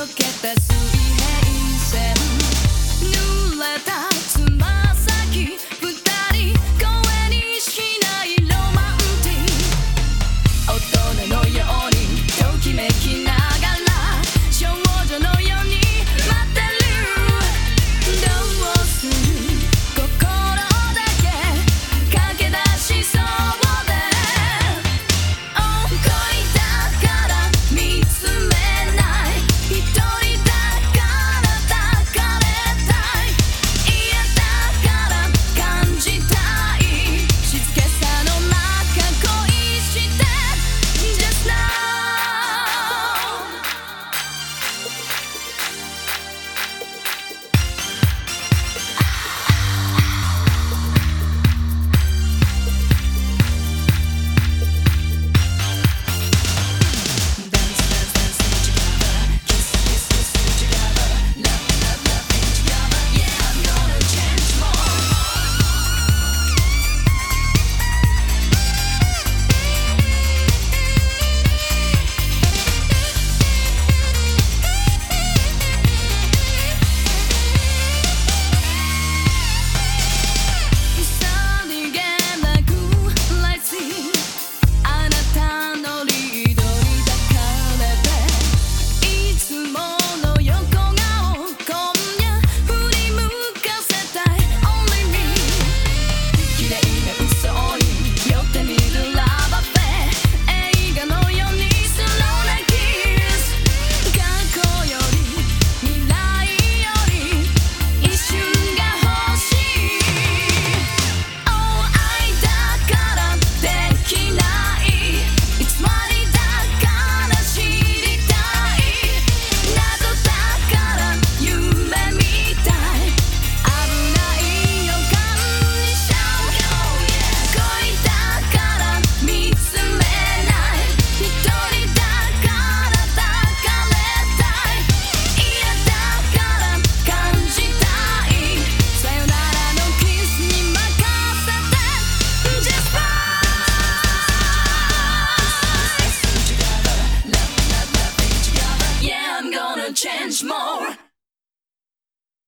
溶けた水平線濡れた